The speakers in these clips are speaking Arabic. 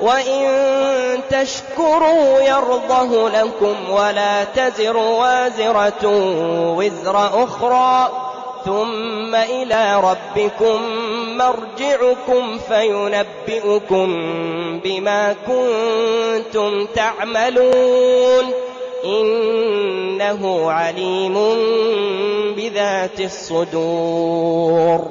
وإن تشكروا يرضه لكم ولا تزر وازرة وزر أخرى ثم إلى ربكم مرجعكم فينبئكم بما كنتم تعملون إنه عليم بذات الصدور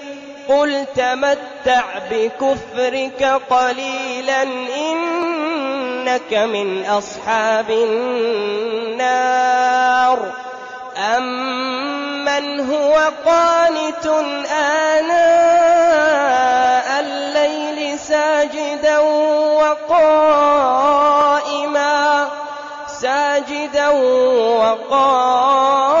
قل تمتع بكفرك قليلا إنك من أصحاب النار. أمن هو قانت آناء الليل ساجدا وقائما ساجدا وقائما.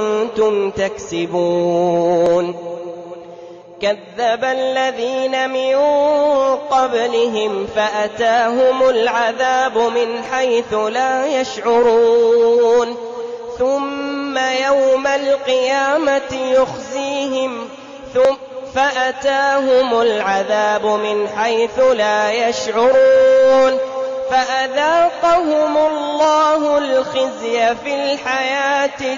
تكسبون. كذب الذين من قبلهم فأتاهم العذاب من حيث لا يشعرون. ثم يوم القيامة يخزيهم. ثم فأتاهم العذاب من حيث لا يشعرون. فأذاقهم الله الخزي في الحياة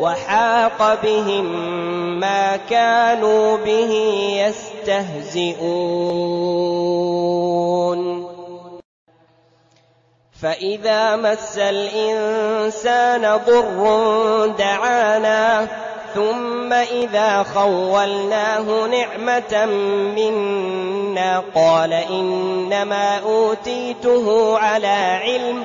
وحاق بهم ما كانوا به يستهزئون. فإذا مس الإنسان ضر دعانا ثم إذا خولناه نعمة منا قال إنما أوتيته على علم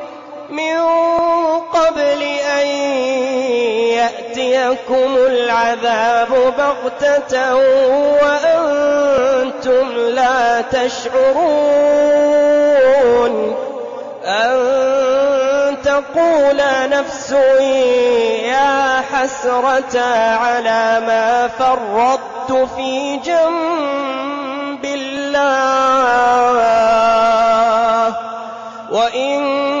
من قبل أن يأتيكم العذاب بغتة وأنتم لا تشعرون أن تقول نفس يا حسرة على ما فرطت في جنب الله. وإن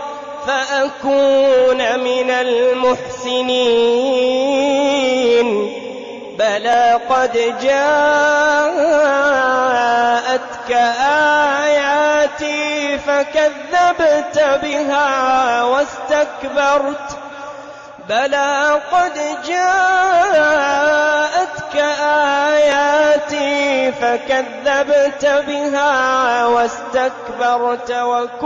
فأكون من المحسنين. بلى قد جاءتك آياتي فكذبت بها واستكبرت. بلى قد جاءتك آياتي فكذبت بها واستكبرت وكنت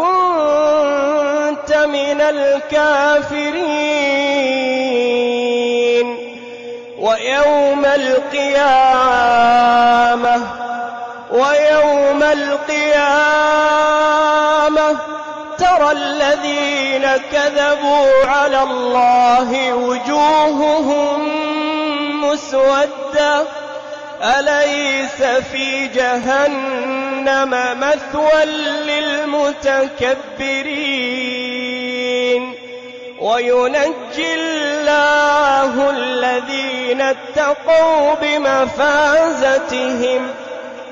من الكافرين. ويوم القيامة ويوم القيامة. ترى الذين كذبوا على الله وجوههم مسودة. أليس في جهنم مثوى للمتكبرين؟ وينجي الله الذين اتقوا بمفازتهم.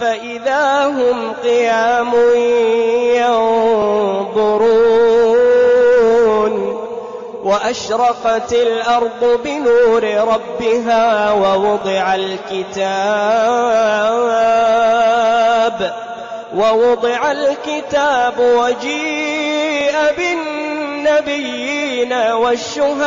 فإذا هم قيام ينظرون وأشرقت الأرض بنور ربها ووضع الكتاب ووضع الكتاب وجيء بالنبيين والشهداء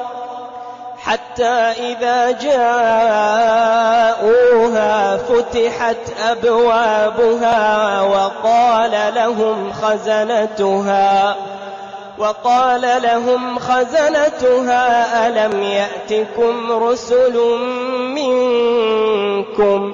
حتى إذا جاءوها فتحت أبوابها وقال لهم خزنتها وقال لهم خزنتها ألم يأتكم رسل منكم؟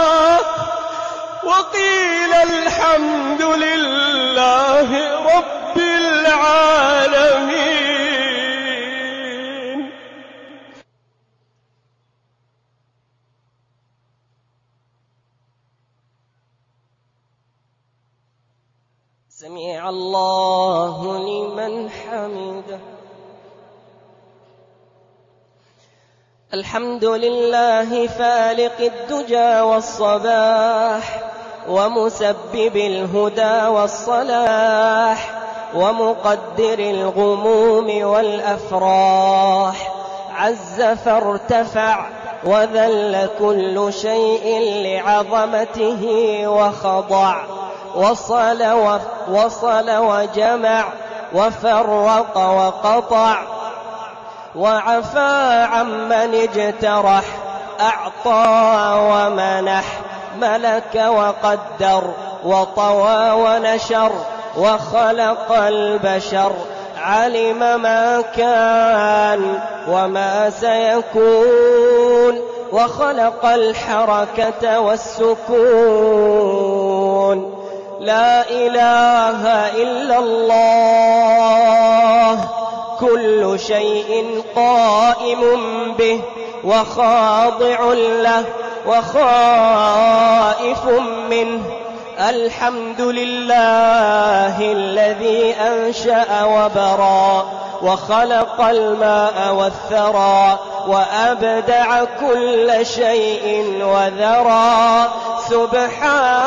وقيل الحمد لله رب العالمين. سمع الله لمن حمده. الحمد لله فالق الدجى والصباح. ومسبب الهدى والصلاح ومقدر الغموم والأفراح. عز فارتفع وذل كل شيء لعظمته وخضع. وصل وصل وجمع وفرق وقطع. وعفى عمن اجترح أعطى ومنح. ملك وقدر وطوى ونشر وخلق البشر علم ما كان وما سيكون وخلق الحركة والسكون. لا إله إلا الله كل شيء قائم به وخاضع له وخائف منه. الحمد لله الذي أنشأ وبرى وخلق الماء والثرى وأبدع كل شيء وذرى. سبحانه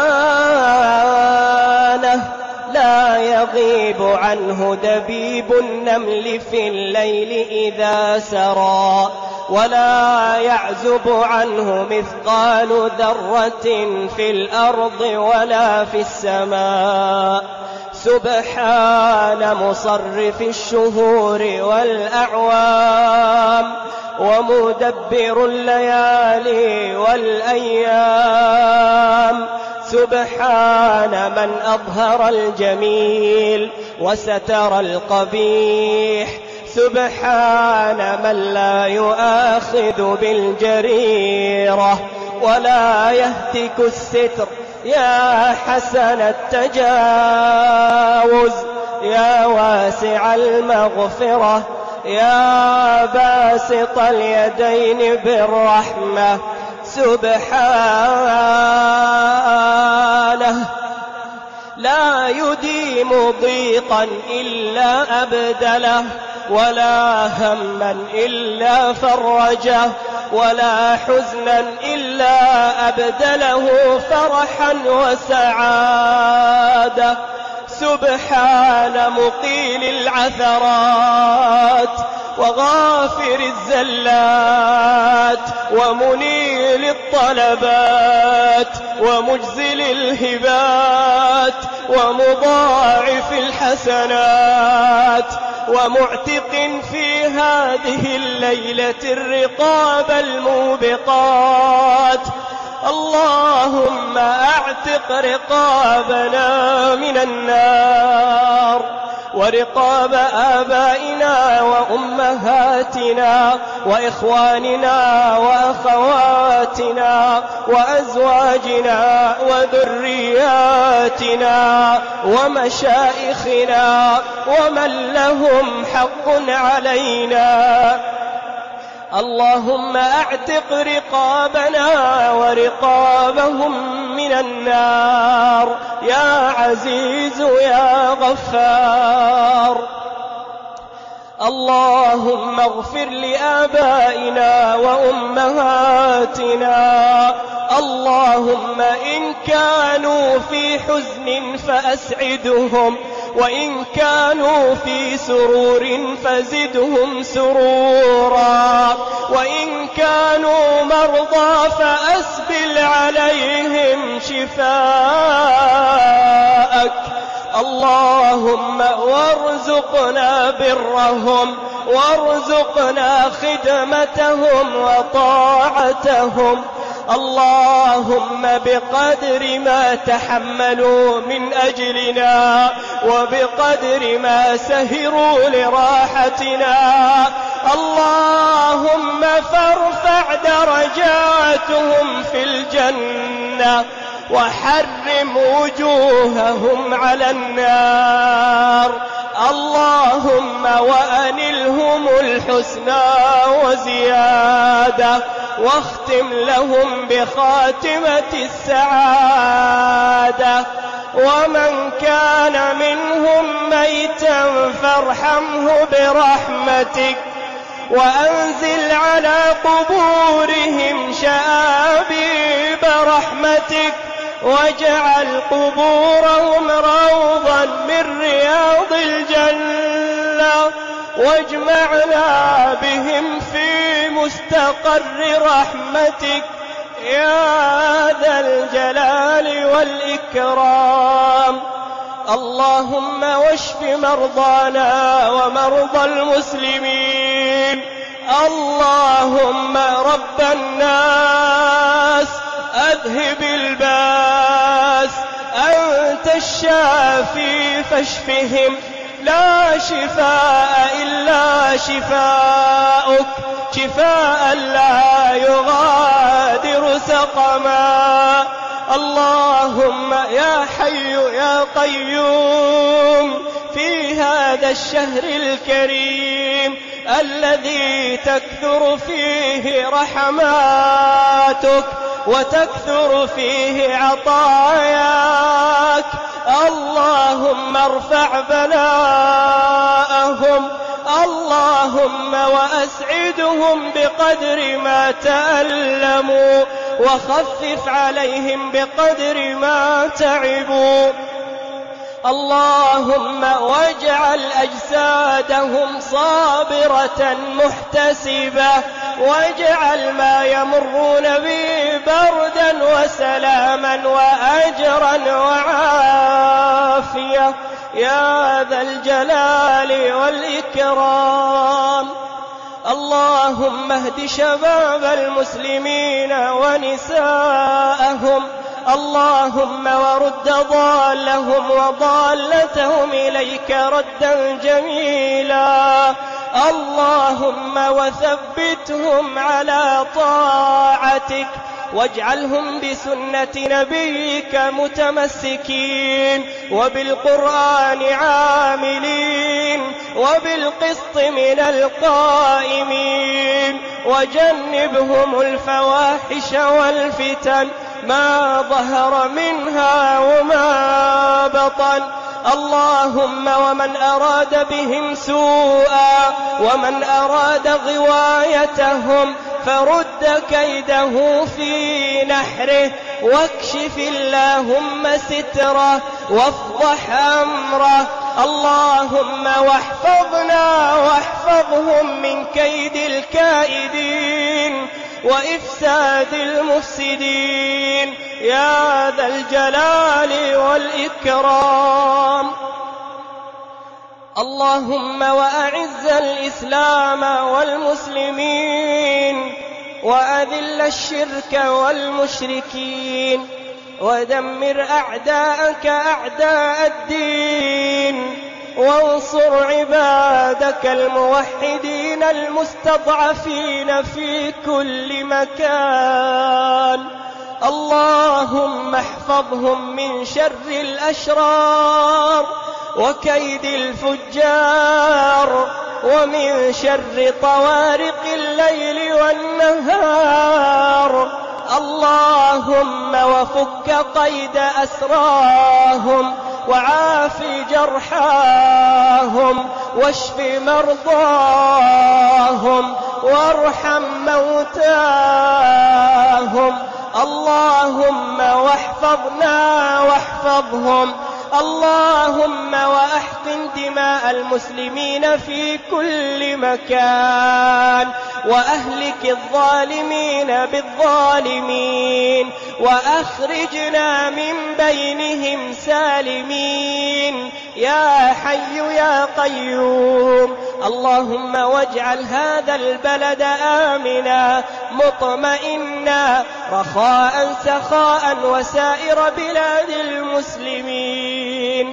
لا يغيب عنه دبيب النمل في الليل إذا سرى. ولا يعزب عنه مثقال ذرة في الأرض ولا في السماء. سبحان مصرف الشهور والأعوام ومدبر الليالي والأيام. سبحان من أظهر الجميل وستر القبيح سبحان من لا يؤاخذ بالجريرة ولا يهتك الستر. يا حسن التجاوز يا واسع المغفرة يا باسط اليدين بالرحمة. سبحانه لا يديم ضيقا إلا أبدله ولا هما إلا فرجه ولا حزنا إلا أبدله فرحا وسعادة. سبحان مقيل العثرات وغافر الزلات ومنيل الطلبات. ومجزل الهبات ومضاعف الحسنات ومعتق في هذه الليلة الرقاب الموبقات. اللهم أعتق رقابنا من النار. ورقاب آبائنا وأمهاتنا وإخواننا وأخواتنا وأزواجنا وذرياتنا ومشائخنا ومن لهم حق علينا اللهم أعتق رقابنا ورقابهم من النار. يا عزيز يا غفار. اللهم اغفر لآبائنا وأمهاتنا. اللهم إن كانوا في حزن فأسعدهم وإن كانوا في سرور فزدهم سرورا وإن كانوا مرضى فأسبل عليهم شفاءك. اللهم وارزقنا برهم وارزقنا خدمتهم وطاعتهم. اللهم بقدر ما تحملوا من أجلنا وبقدر ما سهروا لراحتنا. اللهم فارفع درجاتهم في الجنة. وحرم وجوههم على النار. اللهم وأنلهم الحسنى وزيادة واختم لهم بخاتمة السعادة. ومن كان منهم ميتا فارحمه برحمتك وأنزل على قبورهم شآبيب رحمتك. واجعل قبورهم روضا من رياض الجنة واجمعنا بهم في مستقر رحمتك. يا ذا الجلال والإكرام. اللهم واشف مرضانا ومرضى المسلمين. اللهم رب الناس. أذهب الباس أنت الشافي فاشفهم. لا شفاء إلا شفاءك شفاء لا يغادر سقما. اللهم يا حي يا قيوم في هذا الشهر الكريم الذي تكثر فيه رحماتك. وتكثر فيه عطاياك. اللهم ارفع بلاءهم. اللهم وأسعدهم بقدر ما تألموا. وخفف عليهم بقدر ما تعبوا. اللهم واجعل أجسادهم صابرة محتسبة. واجعل ما يمرون به بردا وسلاما وأجرا وعافية. يا ذا الجلال والإكرام. اللهم اهد شباب المسلمين ونساءهم. اللهم ورد ضالهم وضالتهم إليك ردا جميلا. اللهم وثبتهم على طاعتك واجعلهم بسنة نبيك متمسكين وبالقرآن عاملين وبالقسط من القائمين وجنبهم الفواحش والفتن ما ظهر منها وما بطن. اللهم ومن أراد بهم سوءا ومن أراد غوايتهم فرد كيده في نحره واكشف اللهم ستره وافضح أمره. اللهم واحفظنا واحفظهم من كيد الكائدين وإفساد المفسدين. يا ذا الجلال والإكرام. اللهم وأعز الإسلام والمسلمين وأذل الشرك والمشركين ودمر أعداءك أعداء الدين وانصر عبادك الموحدين المستضعفين في كل مكان. اللهم احفظهم من شر الأشرار وكيد الفجار ومن شر طوارق الليل والنهار اللهم وفك قيد أسراهم وعاف جرحاهم واشف مرضاهم وارحم موتاهم اللهم واحفظنا واحفظهم. اللهم وأحقن دماء المسلمين في كل مكان. وأهلك الظالمين بالظالمين. وأخرجنا من بينهم سالمين. يا حي يا قيوم. اللهم واجعل هذا البلد آمنا مطمئنا رخاء سخاء وسائر بلاد المسلمين.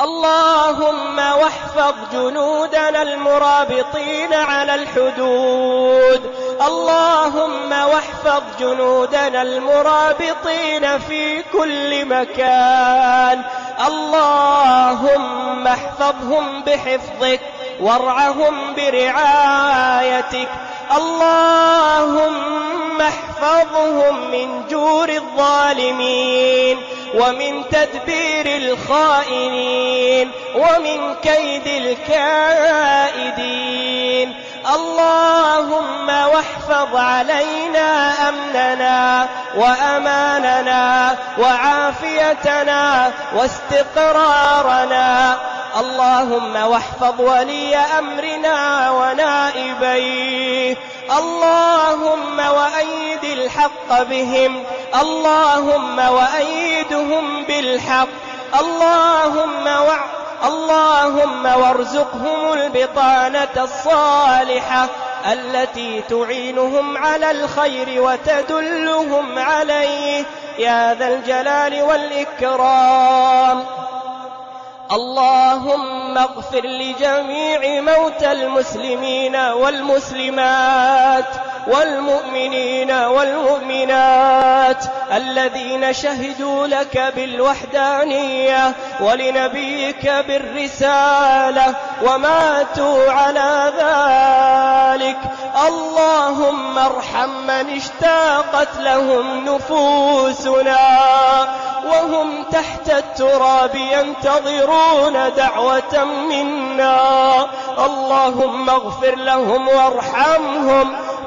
اللهم واحفظ جنودنا المرابطين على الحدود. اللهم واحفظ جنودنا المرابطين في كل مكان. احفظهم بحفظك وارعهم برعايتك. اللهم احفظهم من جور الظالمين ومن تدبير الخائنين ومن كيد الكائدين. اللهم واحفظ علينا أمننا وأماننا وعافيتنا واستقرارنا اللهم واحفظ ولي أمرنا ونائبيه. اللهم وأيد الحق بهم. اللهم وأيدهم بالحق. اللهم وع اللهم وارزقهم البطانة الصالحة التي تعينهم على الخير وتدلهم عليه. يا ذا الجلال والإكرام. اللهم اغفر لجميع موتى المسلمين والمسلمات. والمؤمنين والمؤمنات الذين شهدوا لك بالوحدانية ولنبيك بالرسالة وماتوا على ذلك. اللهم ارحم من اشتاقت لهم نفوسنا وهم تحت التراب ينتظرون دعوة منا. اللهم اغفر لهم وارحمهم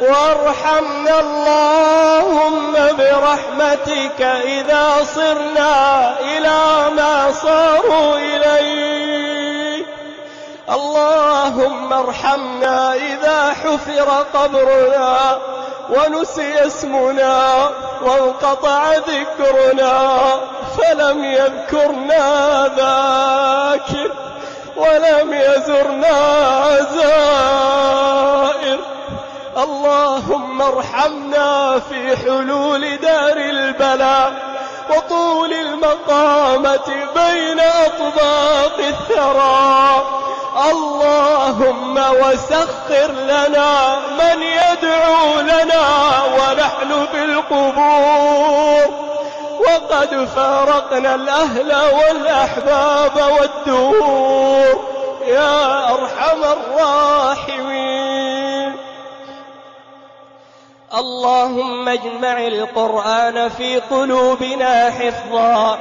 وارحمنا اللهم برحمتك إذا صرنا إلى ما صاروا إليه. اللهم ارحمنا إذا حفر قبرنا ونسي اسمنا وانقطع ذكرنا فلم يذكرنا ذاكر ولم يزرنا زائر. اللهم ارحمنا في حلول دار البلاء وطول المقامة بين أطباق الثرى اللهم وسخر لنا من يدعو لنا ونحن في القبور وقد فارقنا الأهل والأحباب والدور. يا أرحم الراحمين. اللهم اجمع القرآن في قلوبنا حفظا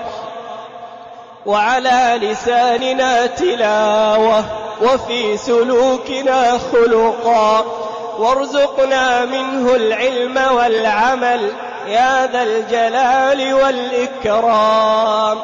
وعلى لساننا تلاوة وفي سلوكنا خلقا وارزقنا منه العلم والعمل يا ذا الجلال والإكرام.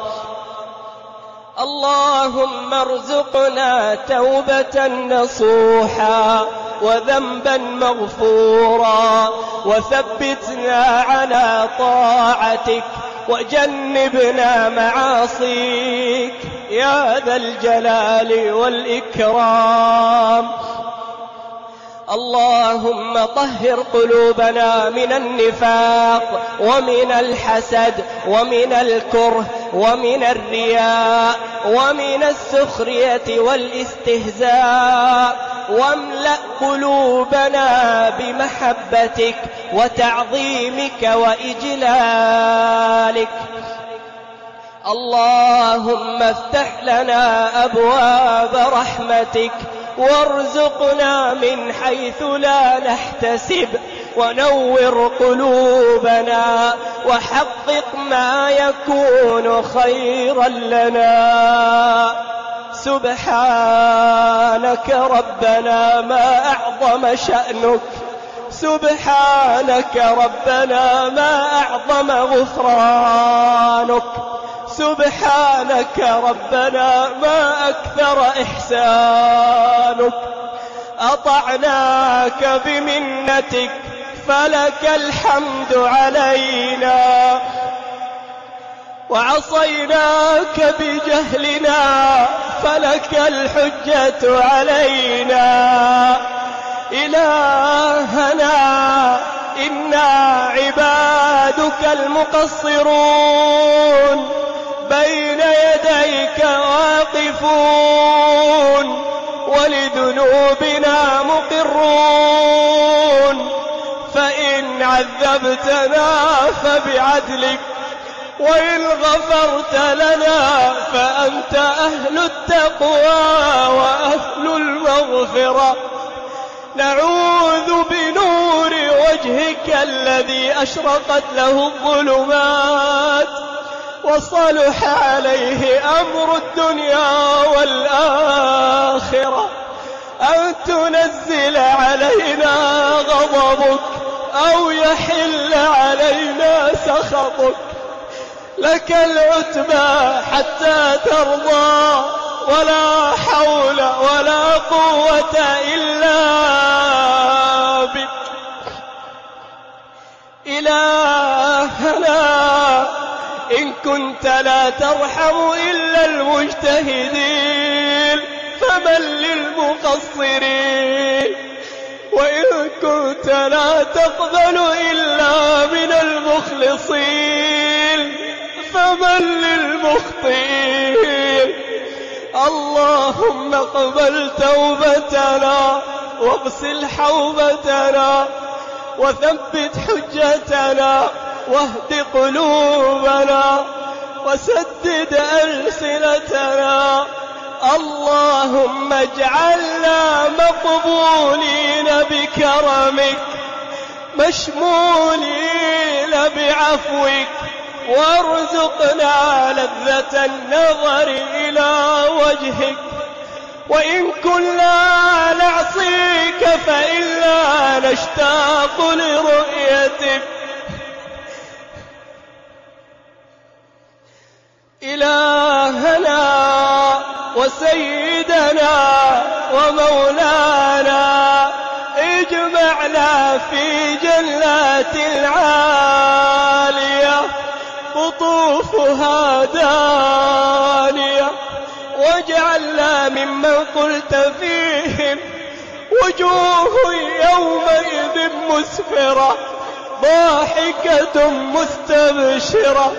اللهم ارزقنا توبة نصوحا وذنبا مغفورا وثبتنا على طاعتك وجنبنا معاصيك يا ذا الجلال والإكرام. اللهم طهر قلوبنا من النفاق ومن الحسد ومن الكره ومن الرياء ومن السخرية والإستهزاء. واملأ قلوبنا بمحبتك وتعظيمك وإجلالك. اللهم افتح لنا أبواب رحمتك وارزقنا من حيث لا نحتسب. ونور قلوبنا وحقق ما يكون خيرا لنا. سبحانك ربنا ما أعظم شأنك. سبحانك ربنا ما أعظم غفرانك. سبحانك ربنا ما أكثر إحسانك. أطعناك بمنتك فلك الحمد علينا. وعصيناك بجهلنا فلك الحجة علينا. إلهنا إنا عبادك المقصرون. بين يديك واقفون. ولذنوبنا مقرون. فإن عذبتنا فبعدلك. وإن غفرت لنا فأنت أهل التقوى وأهل المغفرة. نعوذ بنور وجهك الذي أشرقت له الظلمات. وصلح عليه أمر الدنيا والآخرة. أن تنزل علينا غضبك أو يحل علينا سخطك. لك العتبى حتى ترضى ولا حول ولا قوة إلا بك. إلهنا إن كنت لا ترحم إلا المجتهدين فمن للمقصرين. وإن كنت لا تقبل إلا من المخلصين. فمن للمخطئين؟ اللهم اقبل توبتنا واغسل حوبتنا وثبت حجتنا واهد قلوبنا وسدد ألسنتنا. اللهم اجعلنا مقبولين بكرمك مشمولين بعفوك. وارزقنا لذة النظر إلى وجهك. وإن كنا نعصيك فإنا نشتاق لرؤيتك. إلهنا وسيدنا ومولانا اجمعنا في جنات العالية قطوفها دانية واجعلنا ممن قلت فيهم وجوه يومئذ مسفرة ضاحكة مستبشرة.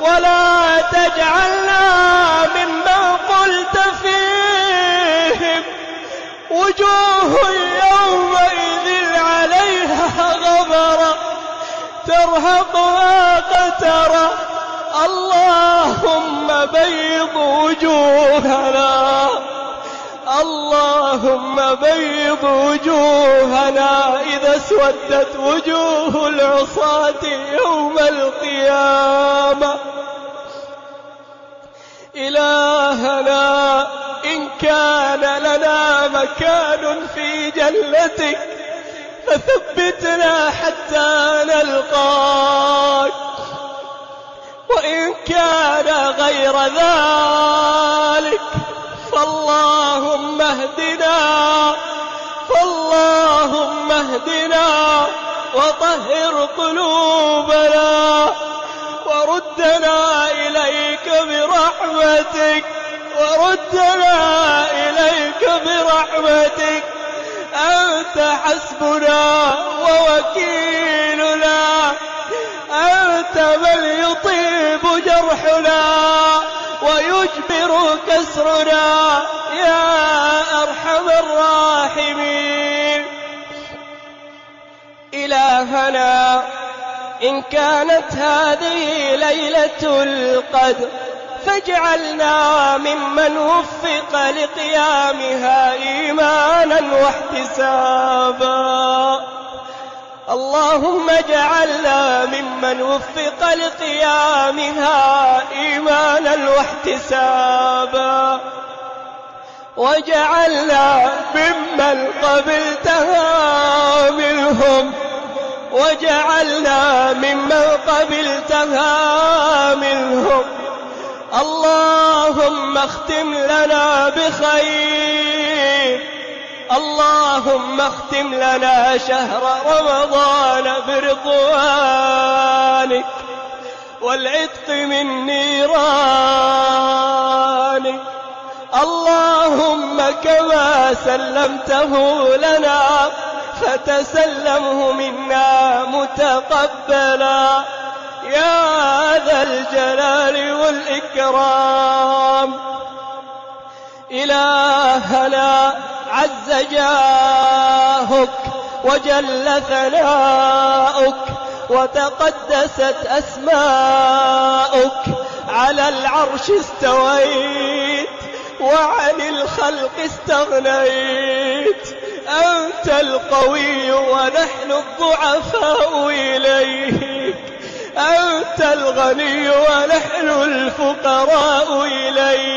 ولا تجعلنا ممن قلت فيهم وجوه يومئذ عليها غبرة ترهقها قترة. اللهم بيض وجوهنا. اللهم بيض وجوهنا. إذا اسودت وجوه العصاة يوم القيامة. إلهنا إن كان لنا مكان في جنتك فثبتنا حتى نلقاك. وإن كان غير ذلك فاللهم اهدنا فاللهم اهدنا وطهر قلوبنا وردنا إليك برحمتك وردنا إليك برحمتك. أنت حسبنا ووكيلنا أنت من جرحنا ويجبر كسرنا. يا أرحم الراحمين. إلهنا إن كانت هذه ليلة القدر فاجعلنا ممن وفق لقيامها إيمانا واحتسابا. اللهم اجعلنا ممن وفق لقيامها إيمانا واحتسابا. وجعلنا ممن قبلتها منهم. وجعلنا ممن قبلتها منهم. اللهم اختم لنا بخير. اللهم اختم لنا شهر رمضان برضوانك والعتق من نيرانك. اللهم كما سلمته لنا فتسلمه منا متقبلا. يا ذا الجلال والإكرام. إلهنا عز جاهك وجل ثناؤك وتقدست أسماؤك على العرش استويت وعن الخلق استغنيت أنت القوي ونحن الضعفاء إليك أنت الغني ونحن الفقراء إليك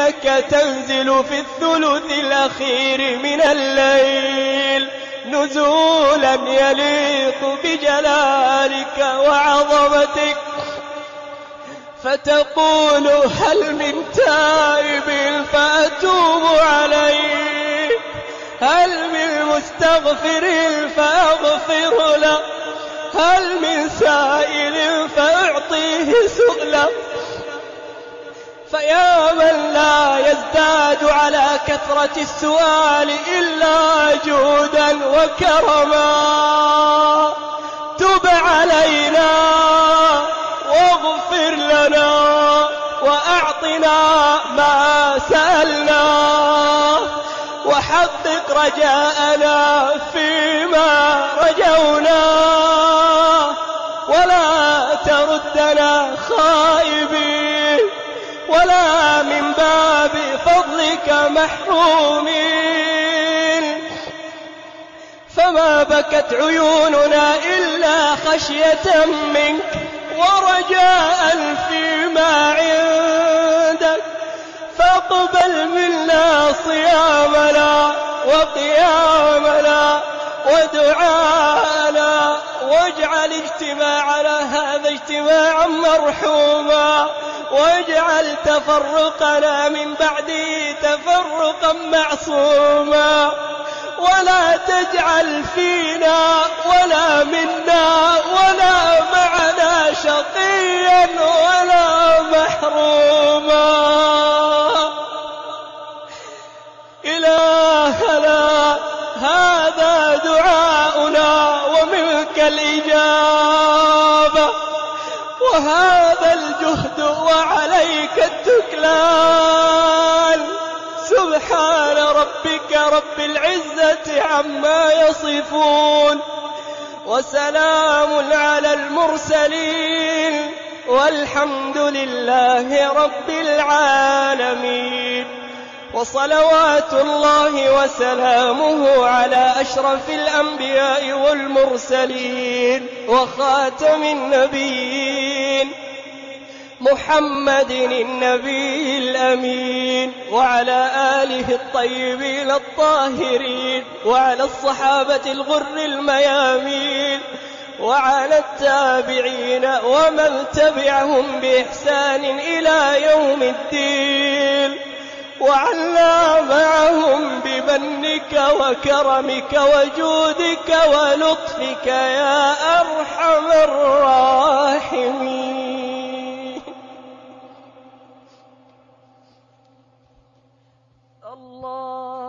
إنك تنزل في الثلث الأخير من الليل. نزولا يليق بجلالك وعظمتك. فتقول هل من تائب فأتوب عليه هل من مستغفر فأغفر له. هل من سائل فأعطيه سؤلا فيا من لا يزداد على كثرة السؤال إلا جودا وكرما تب علينا واغفر لنا وأعطنا ما سألنا وحقق رجاءنا فيما رجونا ولا تردنا ولا من باب فضلك محرومين فما بكت عيوننا إلا خشية منك ورجاء فيما عندك. فاقبل منا صيامنا وقيامنا ودعانا واجعل اجتماعنا هذا اجتماعا مرحوما. واجعل تفرقنا من بعده تفرقا معصوما. ولا تجعل فينا ولا منا ولا معنا شقيا ولا رب العزة عما يصفون وسلام على المرسلين والحمد لله رب العالمين وصلوات الله وسلامه على أشرف الأنبياء والمرسلين وخاتم النبيين محمد النبي الأمين وعلى آله الطيبين الطاهرين وعلى الصحابة الغر الميامين وعلى التابعين ومن تبعهم بإحسان إلى يوم الدين وعنا معهم بمنك وكرمك وجودك ولطفك يا أرحم الراحمين.